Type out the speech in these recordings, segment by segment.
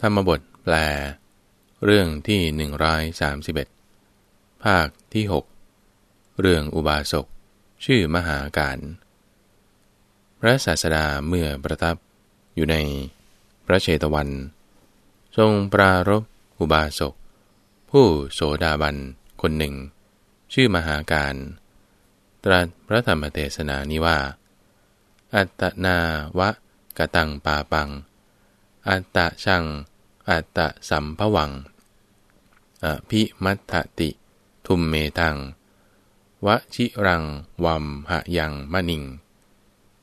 ธรรมบทแปล เรื่องที่หนึ่งร้อยสามสิบเอ็ดภาคที่หกเรื่องอุบาสก ชื่อมหาการ พระศาสดาเมื่อประทับอยู่ในพระเชตวัน ทรงปรารบอุบาสก ผู้โสดาบันคนหนึ่ง ชื่อมหาการ ตรัสพระธรรมเทศนานี้ว่า อัตนาวะกะตังปาปัง อัตตะชัง อัตตะสัมภวัง อภิมัตติ ทุมเมตัง วชิรัง วัมหะยังมะนิง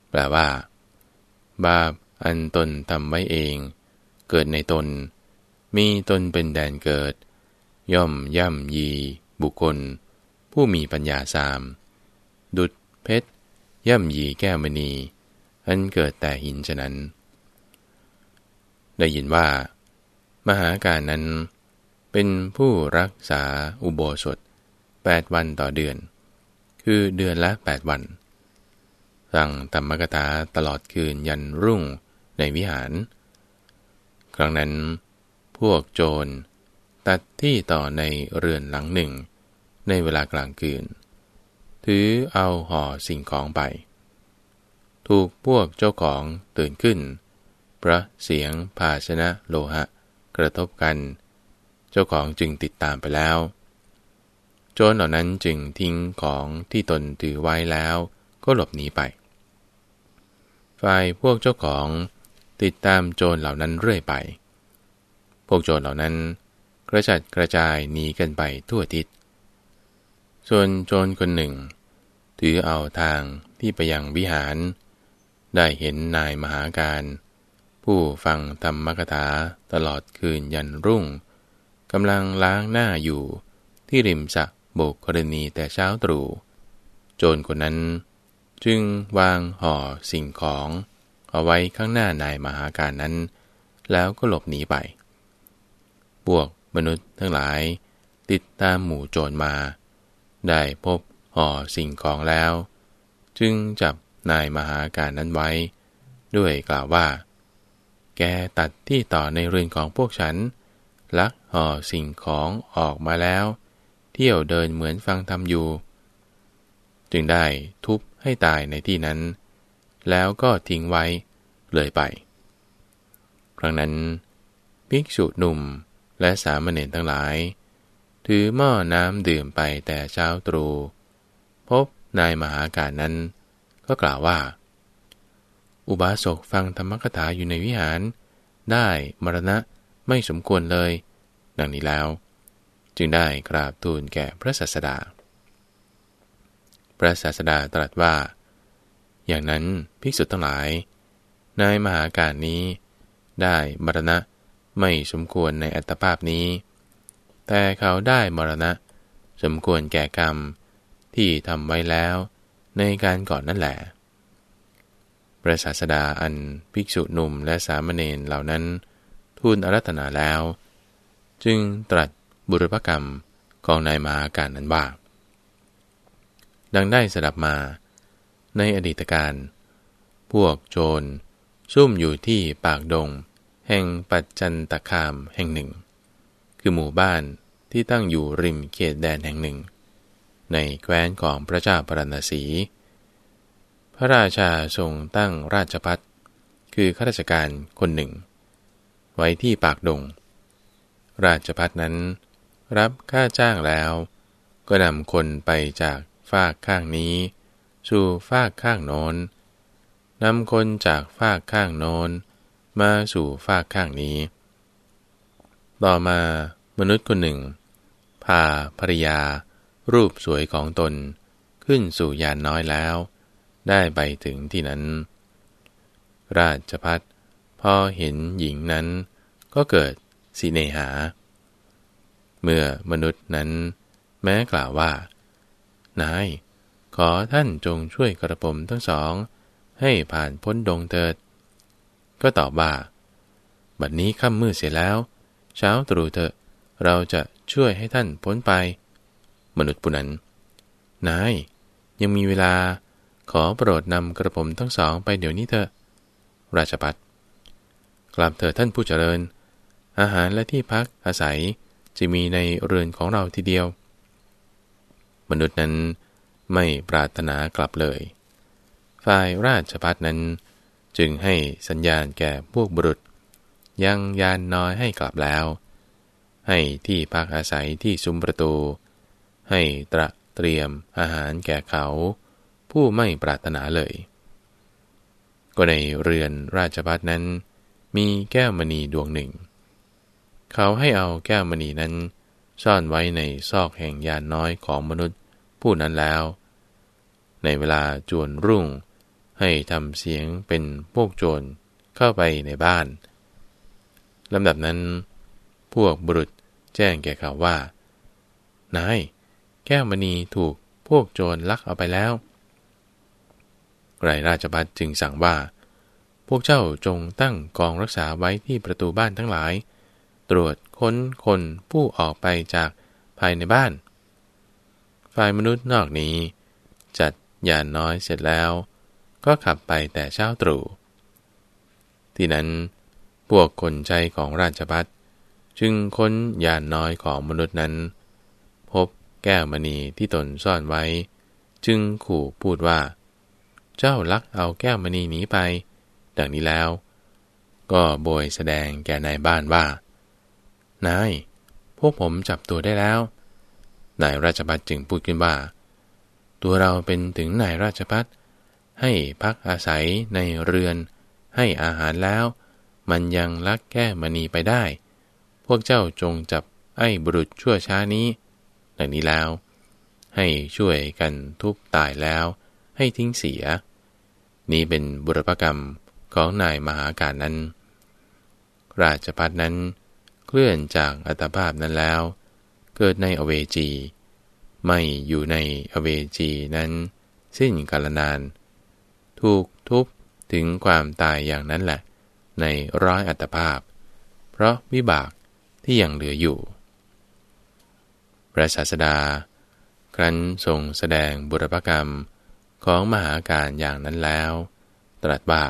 แปลว่า บาปอันตนทำไว้เอง เกิดในตน มีตนเป็นแดนเกิด ย่อมย่ำยี บุคคล ผู้มีปัญญาสาม ดุดเพชรย่ำยีแก้วมณี อันเกิดแต่หินฉะนั้น ได้ยินว่า มหาการนั้น เป็นผู้รักษาอุโบสถ 8 วันต่อเดือน คือเดือนละ 8 วัน สั่งธรรมกถาตลอดคืนยันรุ่งในวิหาร ครั้งนั้น พวกโจร ตัดที่ต่อในเรือนหลังหนึ่ง ในเวลากลางคืน ถือเอาห่อสิ่งของไป ถูกพวกเจ้าของตื่นขึ้น พระเสียงภาชนะโลหะ กระทบกัน เจ้าของจึงติดตามไปแล้ว โจรเหล่านั้นจึงทิ้งของที่ตนถือไว้แล้วก็หลบหนีไป ฝ่ายพวกเจ้าของติดตามโจรเหล่านั้นเรื่อยไป พวกโจรเหล่านั้นกระจัดกระจายหนีกันไปทั่วทิศ ส่วนโจรคนหนึ่ง ถือเอาทางที่ไปยังวิหาร ได้เห็นนายมหาการ ผู้ฟังธรรมกถาตลอดคืนยันรุ่งกำลังล้างหน้าอยู่ ที่ริมสะโบกกรณีแต่เช้าตรู่โจรคนนั้น จึงวางห่อสิ่งของ เอาไว้ข้างหน้านายมหาการนั้น แล้วก็หลบหนีไป พวกมนุษย์ทั้งหลาย ติดตามหมู่โจรมา ได้พบห่อสิ่งของแล้ว จึงจับนายมหาการนั้นไว้ ด้วยกล่าวว่า แกตัดที่ต่อในเรือนของพวกฉัน ลักห่อสิ่งของออกมาแล้ว เที่ยวเดินเหมือนฟังทำอยู่ จึงได้ทุบให้ตายในที่นั้น แล้วก็ทิ้งไว้เลยไป ครั้งนั้น ภิกษุหนุ่มและสามเณรทั้งหลาย ถือหม้อน้ำดื่มไปแต่เช้าตรู่พบนายมหาการนั้น ก็กล่าวว่า อุบาสกฟังธรรมกถาอยู่ในวิหาร ได้มรณะไม่สมควรเลย ดังนี้แล้ว จึงได้กราบทูลแก่พระศาสดา พระศาสดาตรัสว่า อย่างนั้นภิกษุทั้งหลาย นายมหาการนี้ ได้มรณะไม่สมควรในอัตภาพนี้ แต่เขาได้มรณะ สมควรแก่กรรมที่ทำไว้แล้วในการก่อนนั่นแหละ ระศาสดาอันภิกษุหนุ่มและสามเณรเหล่านั้น ทูลอารัธนาแล้ว จึงตรัสบุรพกรรมของนายมาการนั้นว่า ดังได้สดับมา ในอดีตการพวกโจร ซุ่มอยู่ที่ปากดง แห่งปัจจันตคามแห่งหนึ่ง คือหมู่บ้านที่ตั้งอยู่ริมเขตแดนแห่งหนึ่ง ในแคว้นของพระเจ้าปรณสี พระราชาทรงตั้งราชพัฒคือข้าราชการคนหนึ่ง ไว้ที่ปากดง ราชพัฒนั้น รับค่าจ้างแล้ว ก็นำคนไปจากฝากข้างนี้ สู่ฝากข้างโน้นนำคนจากฝากข้างโน้นมาสู่ฝากข้างนี้ ต่อมามนุษย์คนหนึ่ง พาภริยา รูปสวยของตนขึ้นสู่ยานน้อยแล้ว ได้ไปถึงที่นั้น ราชพัฒพอเห็นหญิงนั้นก็เกิดสิเนหา เมื่อมนุษย์นั้น แม้กล่าวว่า นาย ขอท่านจงช่วยกระผมทั้งสอง ให้ผ่านพ้นดงเถิด ก็ตอบว่า บัดนนี้ค่ำมืดเสียแล้ว เช้าตรู่เถอะเราจะช่วยให้ท่านพ้นไป มนุษย์ผู้นั้น นาย ยังมีเวลา ขอโปรดนำกระผมทั้งสองไปเดี๋ยวนี้เถอะ ราชปัตกลับเถิดท่านผู้เจริญ อาหารและที่พักอาศัยจะมีในเรือนของเราทีเดียว มนุษย์นั้นไม่ปรารถนากลับเลย ฝ่ายราชพัฒนั้น จึงให้สัญญาณแก่พวกบุรุษ ยังยานน้อยให้กลับแล้ว ให้ที่พักอาศัยที่ซุ้มประตู ให้ตระเตรียมอาหารแก่เขา ผู้ไม่ปรารถนาเลย ก็ในเรือนราชพัฒนั้น มีแก้วมณีดวงหนึ่ง เขาให้เอาแก้วมณีนั้น ซ่อนไว้ในซอกแห่งยานน้อยของมนุษย์ผู้นั้นแล้ว ในเวลาจวนรุ่ง ให้ทำเสียงเป็นพวกโจรเข้าไปในบ้านลำดับนั้น พวกบุรุษแจ้งแก่เขาว่า นาย แก้วมณีถูกพวกโจรลักเอาไปแล้ว ไรราชบัตจึงสั่งว่า พวกเจ้าจงตั้งกองรักษาไว้ที่ประตูบ้านทั้งหลาย ตรวจค้นคนผู้ออกไปจากภายในบ้าน ฝ่ายมนุษย์นอกนี้ จัดยานน้อยเสร็จแล้ว ก็ขับไปแต่เช้าตรู่ที่นั้น พวกคนใจของราชพัฒจึงค้นยานน้อยของมนุษย์นั้น พบแก้วมณีที่ตนซ่อนไว้ จึงขู่พูดว่า เจ้าลักเอาแก้วมณีหนีไป ดังนี้แล้ว ก็โบยแสดงแก่นายบ้านว่า นาย พวกผมจับตัวได้แล้ว นายราชพัฒจึงพูดขึ้นว่า ตัวเราเป็นถึงนายราชพัฒให้พักอาศัยในเรือน ให้อาหารแล้ว มันยังลักแก้มณีไปได้ พวกเจ้าจงจับไอ้บุรุษชั่วช้านี้ ดังนี้แล้ว ให้ช่วยกันทุบตายแล้ว ให้ทิ้งเสีย นี้เป็นบุรพกรรมของนายมหาการนั้น ราชพัฒนั้น เคลื่อนจากอัตภาพนั้นแล้ว เกิดในอเวจี ไม่อยู่ในอเวจีนั้น สิ้นกาลนาน ถูกทุบถึงความตายอย่างนั้นแหละ ในร้อยอัตภาพ เพราะวิบากที่ยังเหลืออยู่ พระศาสดา ครั้นทรงแสดงบุรพกรรม ของมหาการอย่างนั้นแล้ว ตรัสว่า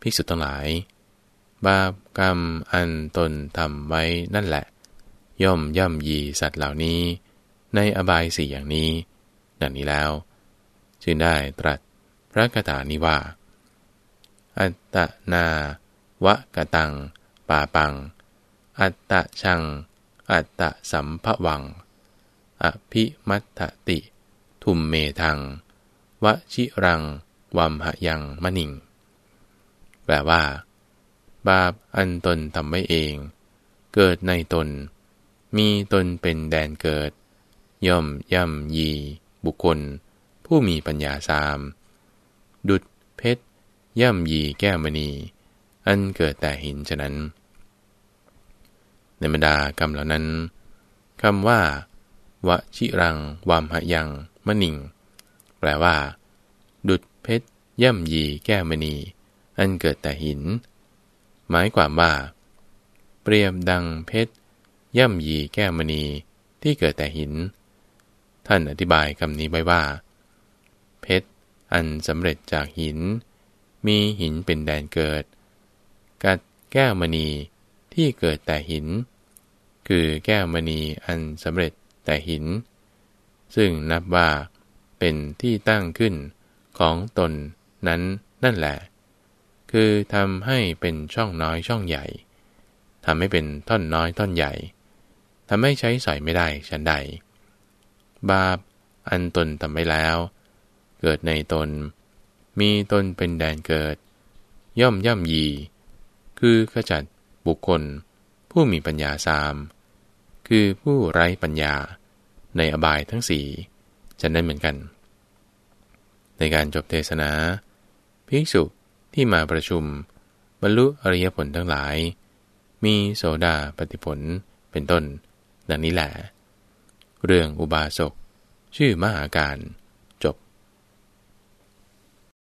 ภิกษุทั้งหลาย บาปกรรมอันตนทำไว้นั่นแหละ ย่อมย่ำยีสัตว์เหล่านี้ ในอบายสี่อย่างนี้ ดังนี้แล้ว จึงได้ตรัสพระคาถานี้ว่า อัตตนาวะกะตัง ปาปัง อัตตะชัง อัตตะสัมภวัง อภิมัตติ ทุมเมทัง วชิรัง วัมหยังมะนิง แปลว่า บาปอันตนทำไว้เอง เกิดในตน มีตนเป็นแดนเกิด ย่อมย่ำยี บุคคล ผู้มีปัญญาสาม ดุดเพชร ย่ำยีแก้วมณี อันเกิดแต่หินฉะนั้นในบรรดากรรมเหล่านั้นคำว่า วชิรัง วามหยังมะนิง แปลว่า ดุดเพชรย่ำยีแก้วมณี อันเกิดแต่หิน หมายความว่า เปรียบดังเพชรย่ำยีแก้วมณีที่เกิดแต่หิน ท่านอธิบายคำนี้ไว้ว่า เพชรอันสำเร็จจากหิน มีหินเป็นแดนเกิด กัดแก้วมณีที่เกิดแต่หิน คือแก้วมณีอันสำเร็จ แต่หิน ซึ่งนับว่าเป็นที่ตั้งขึ้นของตนนั้นนั่นแหละ คือทำให้เป็นช่องน้อยช่องใหญ่ทำให้เป็นท่อนน้อยท่อนใหญ่ทำให้ใช้สอยไม่ได้ฉันใด บาปอันตนทำไว้แล้ว เกิดในตน มีตนเป็นแดนเกิด ย่อมย่ำยี คือขจัดบุคคล ผู้มีปัญญาสาม คือผู้ไร้ปัญญาในอบายทั้งสี่จะได้เหมือนกัน ในการจบเทศนาภิกษุที่มาประชุม บรรลุอริยผลทั้งหลาย มีโสดาปฏิผลเป็นต้น ดังนี้แหละ เรื่องอุบาสกชื่อมหาการ